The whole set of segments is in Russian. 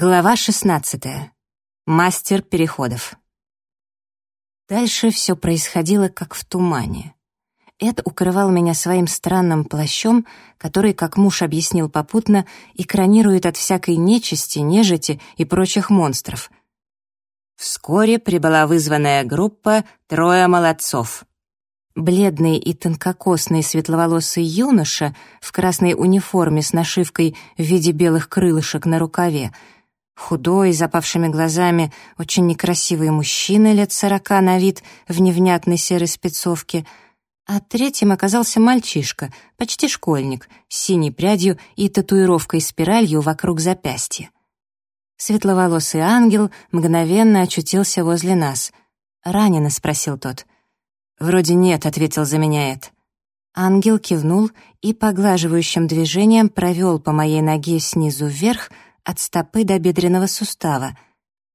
Глава 16. Мастер переходов. Дальше все происходило как в тумане. Эд укрывал меня своим странным плащом, который, как муж объяснил попутно, экранирует от всякой нечисти, нежити и прочих монстров. Вскоре прибыла вызванная группа «Трое молодцов». Бледный и тонкокосный светловолосый юноша в красной униформе с нашивкой в виде белых крылышек на рукаве — Худой, запавшими глазами, очень некрасивый мужчина лет сорока на вид в невнятной серой спецовке, а третьим оказался мальчишка, почти школьник, с синей прядью и татуировкой-спиралью вокруг запястья. Светловолосый ангел мгновенно очутился возле нас. «Ранено?» — спросил тот. «Вроде нет», — ответил за меня Эд. Ангел кивнул и поглаживающим движением провел по моей ноге снизу вверх — от стопы до бедренного сустава.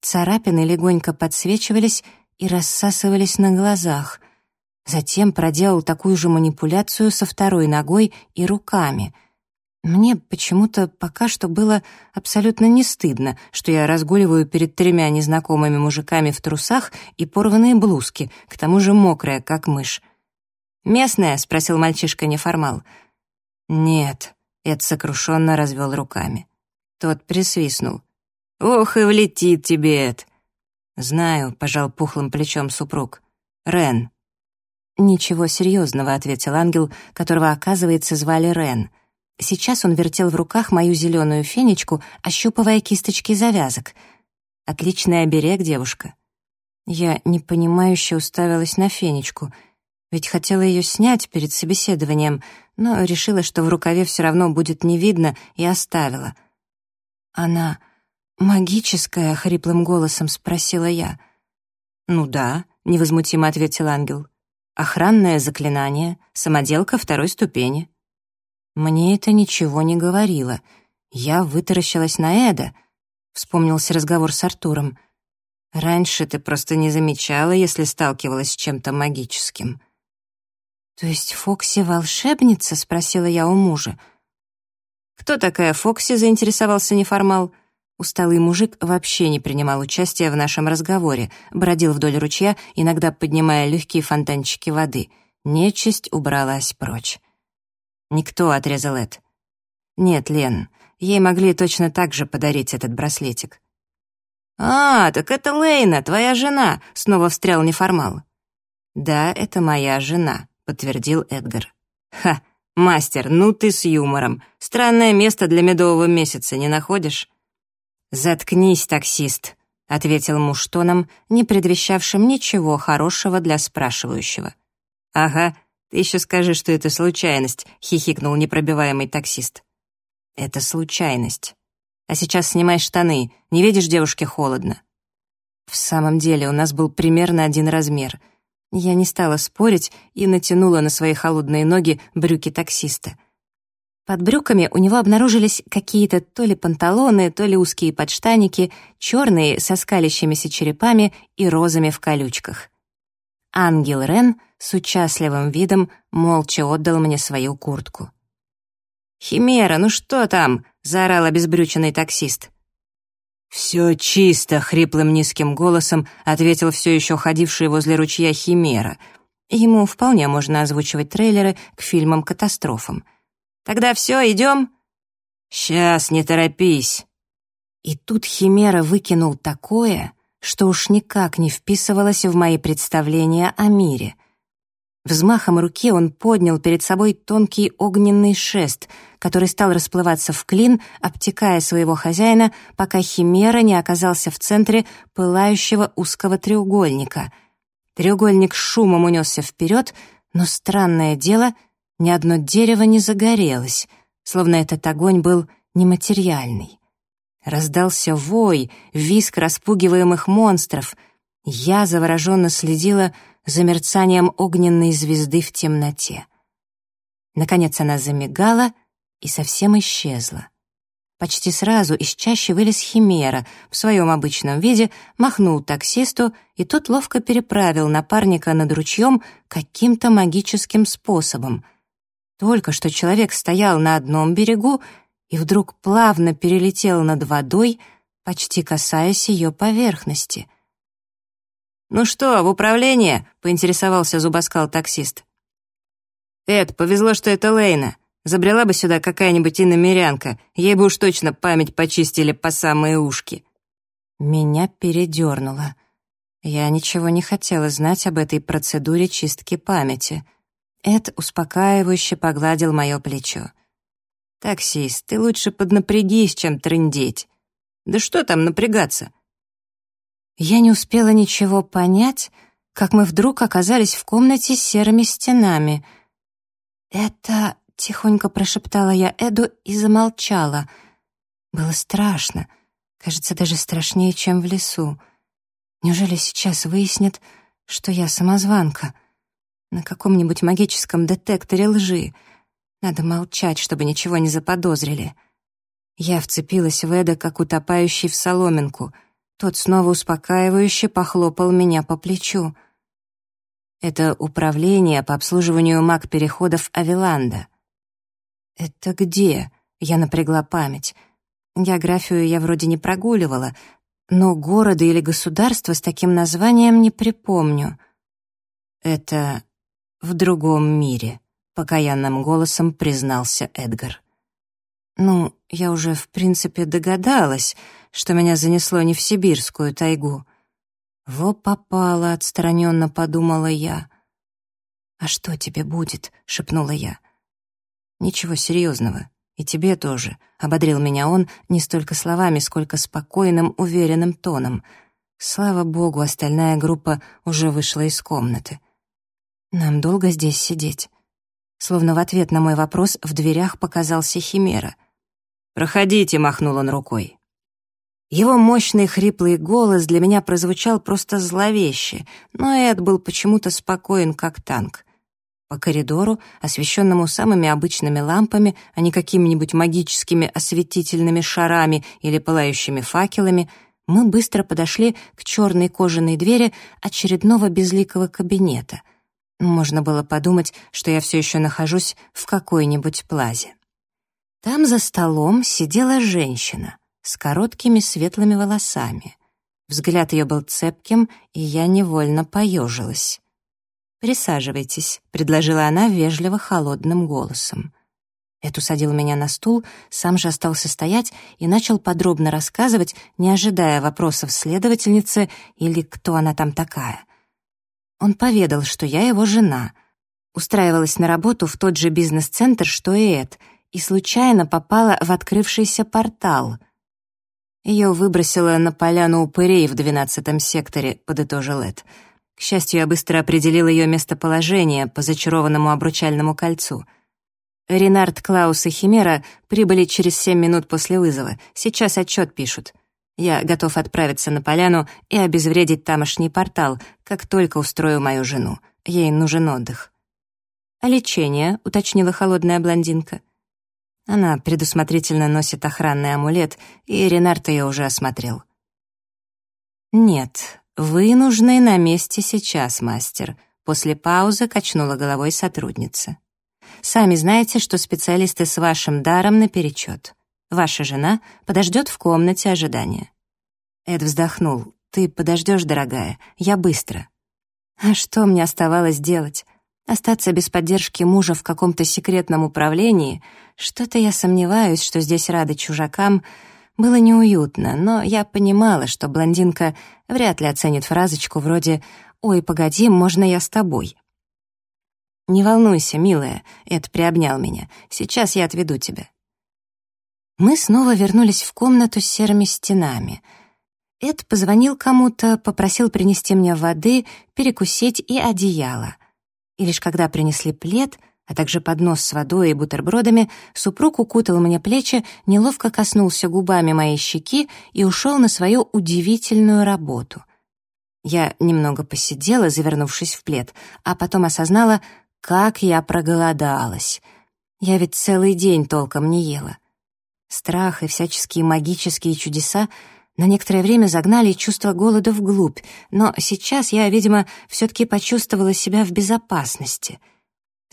Царапины легонько подсвечивались и рассасывались на глазах. Затем проделал такую же манипуляцию со второй ногой и руками. Мне почему-то пока что было абсолютно не стыдно, что я разгуливаю перед тремя незнакомыми мужиками в трусах и порванные блузки, к тому же мокрая, как мышь. «Местная?» — спросил мальчишка-неформал. «Нет», — Эд сокрушенно развел руками. Тот присвистнул. «Ох, и влетит тебе это!» «Знаю», — пожал пухлым плечом супруг. «Рен». «Ничего серьезного», — ответил ангел, которого, оказывается, звали Рен. Сейчас он вертел в руках мою зеленую фенечку, ощупывая кисточки завязок. «Отличный оберег, девушка». Я непонимающе уставилась на фенечку, ведь хотела ее снять перед собеседованием, но решила, что в рукаве все равно будет не видно, и оставила. «Она магическая?» — хриплым голосом спросила я. «Ну да», — невозмутимо ответил ангел. «Охранное заклинание, самоделка второй ступени». Мне это ничего не говорило. Я вытаращилась на Эда. Вспомнился разговор с Артуром. «Раньше ты просто не замечала, если сталкивалась с чем-то магическим». «То есть Фокси волшебница?» — спросила я у мужа. «Кто такая Фокси?» — заинтересовался неформал. Усталый мужик вообще не принимал участия в нашем разговоре, бродил вдоль ручья, иногда поднимая легкие фонтанчики воды. Нечисть убралась прочь. «Никто», — отрезал Эд. «Нет, Лен, ей могли точно так же подарить этот браслетик». «А, так это Лейна, твоя жена», — снова встрял неформал. «Да, это моя жена», — подтвердил Эдгар. «Ха, «Мастер, ну ты с юмором. Странное место для медового месяца, не находишь?» «Заткнись, таксист», — ответил муж тоном, не предвещавшим ничего хорошего для спрашивающего. «Ага, ты еще скажи, что это случайность», — хихикнул непробиваемый таксист. «Это случайность. А сейчас снимай штаны, не видишь, девушке холодно». В самом деле у нас был примерно один размер — я не стала спорить и натянула на свои холодные ноги брюки таксиста. Под брюками у него обнаружились какие-то то ли панталоны, то ли узкие подштаники, черные со скалящимися черепами и розами в колючках. Ангел Рен с участливым видом молча отдал мне свою куртку. «Химера, ну что там?» — заорал обезбрюченный таксист. «Все чисто», — хриплым низким голосом ответил все еще ходивший возле ручья Химера. Ему вполне можно озвучивать трейлеры к фильмам-катастрофам. «Тогда все, идем?» «Сейчас, не торопись». И тут Химера выкинул такое, что уж никак не вписывалось в мои представления о мире — Взмахом руки он поднял перед собой тонкий огненный шест, который стал расплываться в клин, обтекая своего хозяина, пока химера не оказался в центре пылающего узкого треугольника. Треугольник шумом унесся вперед, но странное дело, ни одно дерево не загорелось, словно этот огонь был нематериальный. Раздался вой, виск распугиваемых монстров. Я завороженно следила за мерцанием огненной звезды в темноте. Наконец она замигала и совсем исчезла. Почти сразу из чащи вылез Химера в своем обычном виде, махнул таксисту, и тот ловко переправил напарника над ручьем каким-то магическим способом. Только что человек стоял на одном берегу и вдруг плавно перелетел над водой почти касаясь ее поверхности. «Ну что, в управление?» — поинтересовался зубоскал-таксист. «Эд, повезло, что это Лейна. Забрела бы сюда какая-нибудь иномерянка, ей бы уж точно память почистили по самые ушки». Меня передернуло. Я ничего не хотела знать об этой процедуре чистки памяти. Эд успокаивающе погладил мое плечо. «Таксист, ты лучше поднапрягись, чем трындеть. Да что там напрягаться?» Я не успела ничего понять, как мы вдруг оказались в комнате с серыми стенами. «Это...» — тихонько прошептала я Эду и замолчала. Было страшно, кажется, даже страшнее, чем в лесу. Неужели сейчас выяснят, что я самозванка? На каком-нибудь магическом детекторе лжи. Надо молчать, чтобы ничего не заподозрили. Я вцепилась в Эда, как утопающий в соломинку. Тот снова успокаивающе похлопал меня по плечу. Это управление по обслуживанию маг-переходов Авиланда. «Это где?» — я напрягла память. Географию я вроде не прогуливала, но города или государства с таким названием не припомню. Это в другом мире, покаянным голосом признался Эдгар. Ну, я уже, в принципе, догадалась, что меня занесло не в сибирскую тайгу. Во попало, отстраненно подумала я. «А что тебе будет?» — шепнула я. «Ничего серьезного. И тебе тоже», — ободрил меня он не столько словами, сколько спокойным, уверенным тоном. Слава богу, остальная группа уже вышла из комнаты. «Нам долго здесь сидеть?» Словно в ответ на мой вопрос в дверях показался Химера. «Проходите», — махнул он рукой. Его мощный хриплый голос для меня прозвучал просто зловеще, но Эд был почему-то спокоен, как танк. По коридору, освещенному самыми обычными лампами, а не какими-нибудь магическими осветительными шарами или пылающими факелами, мы быстро подошли к черной кожаной двери очередного безликого кабинета. Можно было подумать, что я все еще нахожусь в какой-нибудь плазе. Там за столом сидела женщина с короткими светлыми волосами. Взгляд ее был цепким, и я невольно поежилась. «Присаживайтесь», — предложила она вежливо холодным голосом. Эд усадил меня на стул, сам же остался стоять и начал подробно рассказывать, не ожидая вопросов следовательницы или кто она там такая. Он поведал, что я его жена, устраивалась на работу в тот же бизнес-центр, что и Эд, и случайно попала в открывшийся портал. Ее выбросило на поляну упырей в двенадцатом секторе, подытожил Эд — к счастью, я быстро определил ее местоположение по зачарованному обручальному кольцу. Ренард, Клаус и Химера прибыли через семь минут после вызова. Сейчас отчет пишут. Я готов отправиться на поляну и обезвредить тамошний портал, как только устрою мою жену. Ей нужен отдых. «А лечение?» — уточнила холодная блондинка. Она предусмотрительно носит охранный амулет, и Ренард ее уже осмотрел. «Нет, «Вы нужны на месте сейчас, мастер», — после паузы качнула головой сотрудница. «Сами знаете, что специалисты с вашим даром наперечет. Ваша жена подождет в комнате ожидания». Эд вздохнул. «Ты подождешь, дорогая, я быстро». А что мне оставалось делать? Остаться без поддержки мужа в каком-то секретном управлении? Что-то я сомневаюсь, что здесь рады чужакам — было неуютно, но я понимала, что блондинка вряд ли оценит фразочку вроде «Ой, погоди, можно я с тобой?» «Не волнуйся, милая», — Эд приобнял меня. «Сейчас я отведу тебя». Мы снова вернулись в комнату с серыми стенами. Эд позвонил кому-то, попросил принести мне воды, перекусить и одеяло. И лишь когда принесли плед — а также поднос с водой и бутербродами, супруг укутал мне плечи, неловко коснулся губами моей щеки и ушел на свою удивительную работу. Я немного посидела, завернувшись в плед, а потом осознала, как я проголодалась. Я ведь целый день толком не ела. Страх и всяческие магические чудеса на некоторое время загнали чувство голода вглубь, но сейчас я, видимо, все-таки почувствовала себя в безопасности —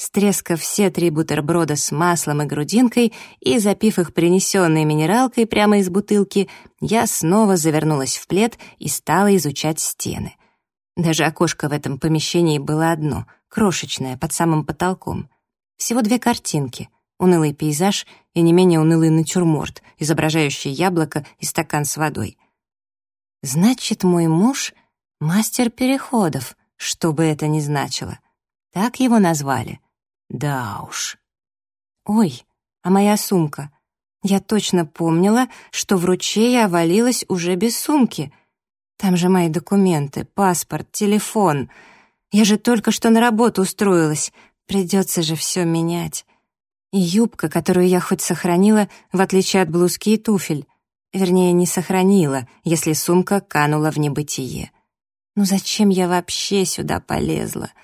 Стрескав все три бутерброда с маслом и грудинкой и запив их принесенной минералкой прямо из бутылки, я снова завернулась в плед и стала изучать стены. Даже окошко в этом помещении было одно, крошечное, под самым потолком. Всего две картинки — унылый пейзаж и не менее унылый натюрморт, изображающий яблоко и стакан с водой. Значит, мой муж — мастер переходов, что бы это ни значило. Так его назвали — да уж. Ой, а моя сумка? Я точно помнила, что в ручей я валилась уже без сумки. Там же мои документы, паспорт, телефон. Я же только что на работу устроилась. Придется же все менять. И юбка, которую я хоть сохранила, в отличие от блузки и туфель. Вернее, не сохранила, если сумка канула в небытие. Ну зачем я вообще сюда полезла? —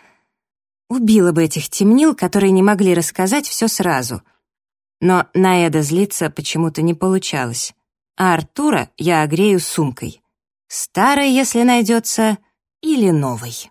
Убила бы этих темнил, которые не могли рассказать все сразу. Но на Эда злиться почему-то не получалось. А Артура я огрею сумкой. Старой, если найдется, или новой.